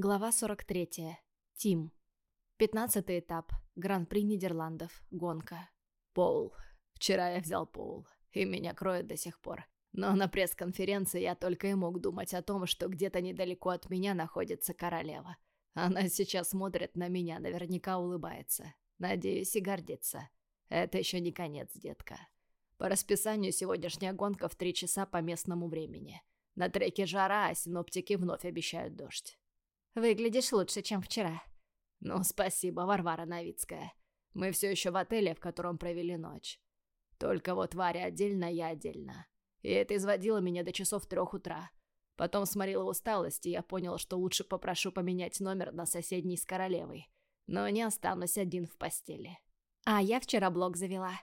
Глава 43. Тим. Пятнадцатый этап. Гран-при Нидерландов. Гонка. Поул. Вчера я взял Поул, и меня кроет до сих пор. Но на пресс-конференции я только и мог думать о том, что где-то недалеко от меня находится королева. Она сейчас смотрит на меня, наверняка улыбается. Надеюсь и гордится. Это еще не конец, детка. По расписанию сегодняшняя гонка в три часа по местному времени. На треке жара, а синоптики вновь обещают дождь. Выглядишь лучше, чем вчера. Ну, спасибо, Варвара Новицкая. Мы все еще в отеле, в котором провели ночь. Только вот Варя отдельно, я отдельно. И это изводило меня до часов трех утра. Потом сморила усталость, и я понял, что лучше попрошу поменять номер на соседний с королевой. Но не останусь один в постели. А я вчера блог завела.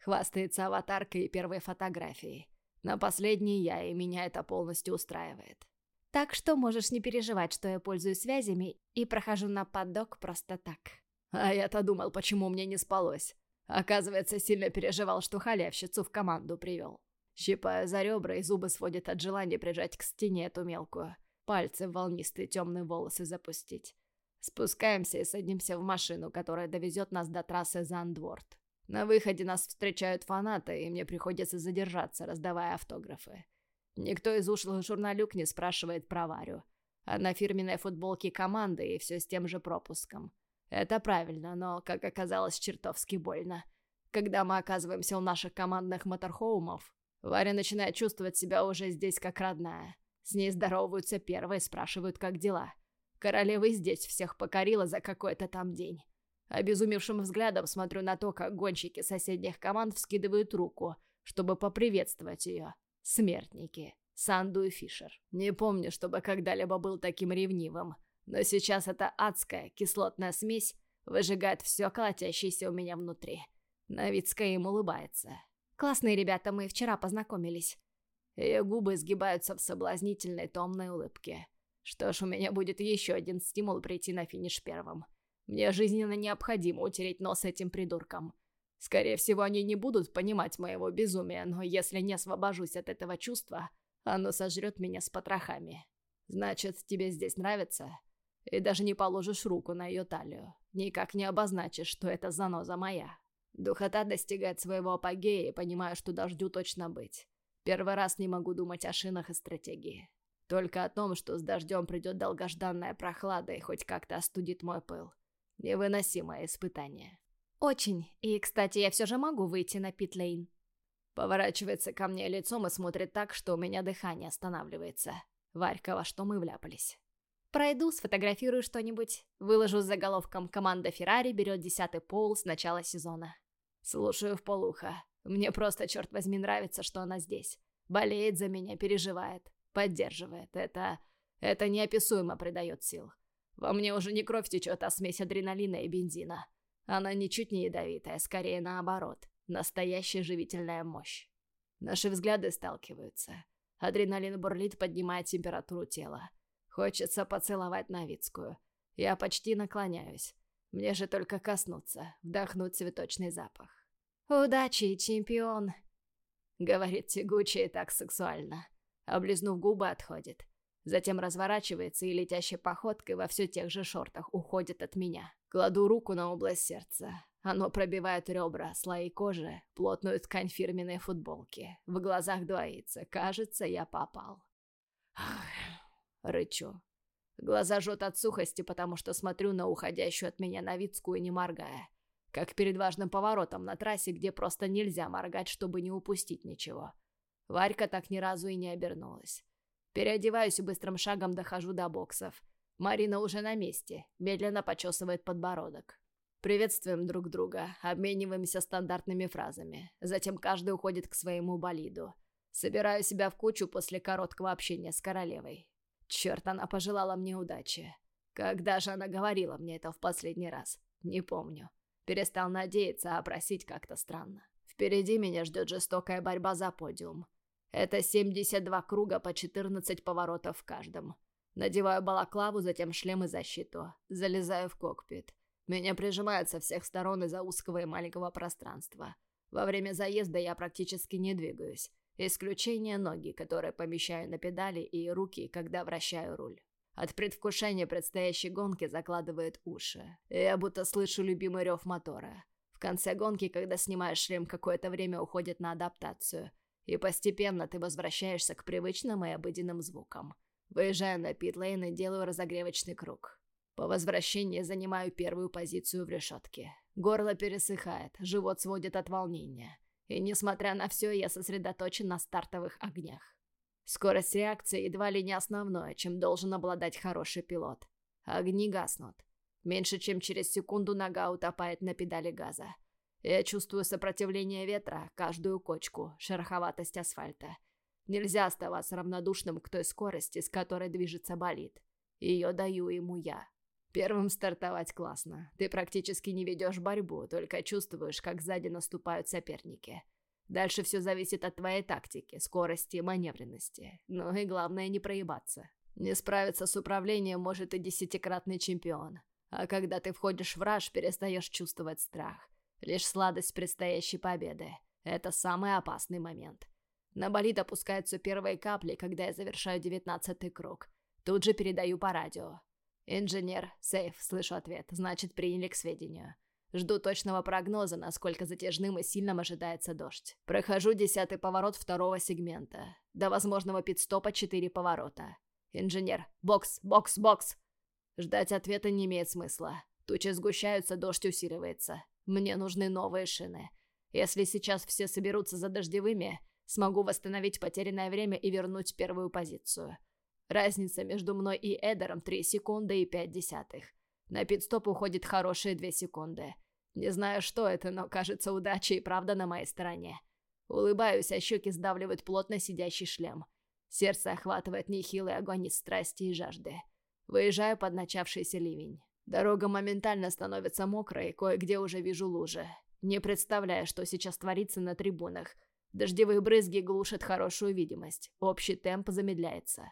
Хвастается аватаркой и первой фотографией. На последней я, и меня это полностью устраивает. Так что можешь не переживать, что я пользуюсь связями и прохожу на поддок просто так. А я-то думал, почему мне не спалось. Оказывается, сильно переживал, что халявщицу в команду привел. Щипаю за ребра, и зубы сводят от желания прижать к стене эту мелкую. Пальцы в волнистые темные волосы запустить. Спускаемся и садимся в машину, которая довезет нас до трассы Зандворд. На выходе нас встречают фанаты, и мне приходится задержаться, раздавая автографы. Никто из ушлых журналюк не спрашивает про Варю. Она фирменной футболке команды и все с тем же пропуском. Это правильно, но, как оказалось, чертовски больно. Когда мы оказываемся у наших командных моторхоумов, Варя начинает чувствовать себя уже здесь как родная. С ней здороваются первые, спрашивают, как дела. Королева здесь всех покорила за какой-то там день. Обезумевшим взглядом смотрю на то, как гонщики соседних команд вскидывают руку, чтобы поприветствовать ее. Смертники. Санду Фишер. Не помню, чтобы когда-либо был таким ревнивым, но сейчас эта адская кислотная смесь выжигает все колотящееся у меня внутри. Новицкая им улыбается. «Классные ребята, мы вчера познакомились». Ее губы сгибаются в соблазнительной томной улыбке. Что ж, у меня будет еще один стимул прийти на финиш первым. Мне жизненно необходимо утереть нос этим придуркам. Скорее всего, они не будут понимать моего безумия, но если не освобожусь от этого чувства, оно сожрет меня с потрохами. Значит, тебе здесь нравится? И даже не положишь руку на ее талию. Никак не обозначишь, что это заноза моя. Духота достигает своего апогея и понимаю, что дождю точно быть. Первый раз не могу думать о шинах и стратегии. Только о том, что с дождем придет долгожданная прохлада и хоть как-то остудит мой пыл. Невыносимое испытание. «Очень. И, кстати, я все же могу выйти на питлейн». Поворачивается ко мне лицом и смотрит так, что у меня дыхание останавливается. Варька, во что мы вляпались. Пройду, сфотографирую что-нибудь. Выложу с заголовком «Команда Феррари берет десятый пол с начала сезона». Слушаю в полухо. Мне просто, черт возьми, нравится, что она здесь. Болеет за меня, переживает, поддерживает. Это... это неописуемо придает сил. Во мне уже не кровь течет, а смесь адреналина и бензина. Она ничуть не ядовитая, скорее наоборот. Настоящая живительная мощь. Наши взгляды сталкиваются. Адреналин бурлит, поднимая температуру тела. Хочется поцеловать Новицкую. Я почти наклоняюсь. Мне же только коснуться, вдохнуть цветочный запах. «Удачи, чемпион!» Говорит тягуче и так сексуально. Облизнув губы, отходит. Затем разворачивается и летящей походкой во все тех же шортах уходит от меня. Кладу руку на область сердца. Оно пробивает ребра, слои кожи, плотную ткань фирменной футболки. В глазах двоится. Кажется, я попал. Рычу. Глаза жжет от сухости, потому что смотрю на уходящую от меня Новицкую, не моргая. Как перед важным поворотом на трассе, где просто нельзя моргать, чтобы не упустить ничего. Варька так ни разу и не обернулась. Переодеваюсь и быстрым шагом дохожу до боксов. Марина уже на месте, медленно почесывает подбородок. Приветствуем друг друга, обмениваемся стандартными фразами. Затем каждый уходит к своему болиду. Собираю себя в кучу после короткого общения с королевой. Черт, она пожелала мне удачи. Когда же она говорила мне это в последний раз? Не помню. Перестал надеяться, а просить как-то странно. Впереди меня ждет жестокая борьба за подиум. Это 72 круга по 14 поворотов в каждом. Надеваю балаклаву, затем шлем и защиту. Залезаю в кокпит. Меня прижимают со всех сторон из-за узкого и маленького пространства. Во время заезда я практически не двигаюсь. Исключение ноги, которые помещаю на педали, и руки, когда вращаю руль. От предвкушения предстоящей гонки закладывает уши. Я будто слышу любимый рев мотора. В конце гонки, когда снимаешь шлем, какое-то время уходит на адаптацию. И постепенно ты возвращаешься к привычным и обыденным звукам. Выезжаю на питлейн и делаю разогревочный круг. По возвращении занимаю первую позицию в решетке. Горло пересыхает, живот сводит от волнения. И несмотря на все, я сосредоточен на стартовых огнях. Скорость реакции едва ли не основное, чем должен обладать хороший пилот. Огни гаснут. Меньше чем через секунду нога утопает на педали газа. Я чувствую сопротивление ветра, каждую кочку, шероховатость асфальта. Нельзя оставаться равнодушным к той скорости, с которой движется болид. Ее даю ему я. Первым стартовать классно. Ты практически не ведешь борьбу, только чувствуешь, как сзади наступают соперники. Дальше все зависит от твоей тактики, скорости и маневренности. Ну и главное не проебаться. Не справиться с управлением может и десятикратный чемпион. А когда ты входишь в раж, перестаешь чувствовать страх. Лишь сладость предстоящей победы. Это самый опасный момент. На болид опускаются первые капли, когда я завершаю девятнадцатый круг. Тут же передаю по радио. «Инженер, сейф», — слышу ответ, значит, приняли к сведению. Жду точного прогноза, насколько затяжным и сильным ожидается дождь. Прохожу десятый поворот второго сегмента. До возможного пидстопа четыре поворота. Инженер, бокс, бокс, бокс. Ждать ответа не имеет смысла. Тучи сгущаются, дождь усиливается. Мне нужны новые шины. Если сейчас все соберутся за дождевыми, смогу восстановить потерянное время и вернуть первую позицию. Разница между мной и Эдером 3 секунды и 5 десятых. На пидстоп уходит хорошие 2 секунды. Не знаю, что это, но кажется, удача и правда на моей стороне. Улыбаюсь, а щеки сдавливают плотно сидящий шлем. Сердце охватывает нехилый огонь из страсти и жажды. Выезжаю под начавшийся ливень. Дорога моментально становится мокрой, кое-где уже вижу лужи. Не представляю, что сейчас творится на трибунах. Дождевые брызги глушат хорошую видимость. Общий темп замедляется.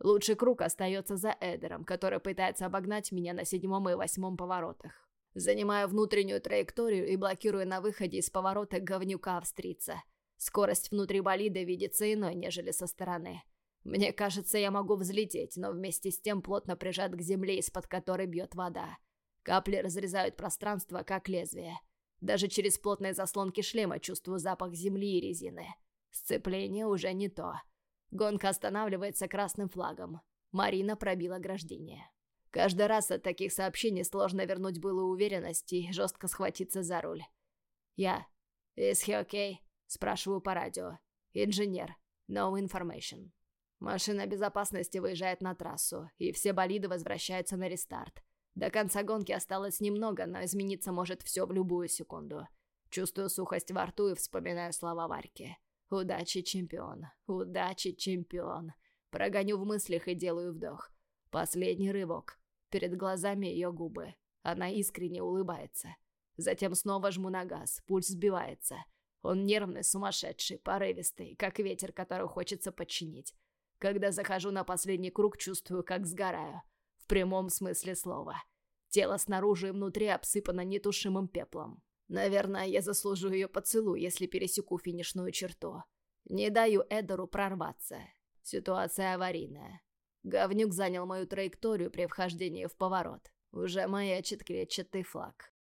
Лучший круг остается за Эдером, который пытается обогнать меня на седьмом и восьмом поворотах. Занимаю внутреннюю траекторию и блокирую на выходе из поворота говнюка-австрийца. Скорость внутри болида видится иной, нежели со стороны. Мне кажется, я могу взлететь, но вместе с тем плотно прижат к земле, из-под которой бьет вода. Капли разрезают пространство, как лезвие. Даже через плотные заслонки шлема чувствую запах земли и резины. Сцепление уже не то. Гонка останавливается красным флагом. Марина пробила ограждение. Каждый раз от таких сообщений сложно вернуть былую уверенность и жестко схватиться за руль. Я. «Is he okay?» Спрашиваю по радио. Инженер. No information. Машина безопасности выезжает на трассу, и все болиды возвращаются на рестарт. До конца гонки осталось немного, но измениться может все в любую секунду. Чувствую сухость во рту и вспоминаю слова Варьки. Удачи, чемпион. Удачи, чемпион. Прогоню в мыслях и делаю вдох. Последний рывок. Перед глазами ее губы. Она искренне улыбается. Затем снова жму на газ. Пульс сбивается. Он нервный, сумасшедший, порывистый, как ветер, который хочется подчинить. Когда захожу на последний круг, чувствую, как сгораю. В прямом смысле слова. Тело снаружи и внутри обсыпано нетушимым пеплом. Наверное, я заслужу ее поцелуй, если пересеку финишную черту. Не даю Эдору прорваться. Ситуация аварийная. Говнюк занял мою траекторию при вхождении в поворот. Уже маячит клетчатый флаг.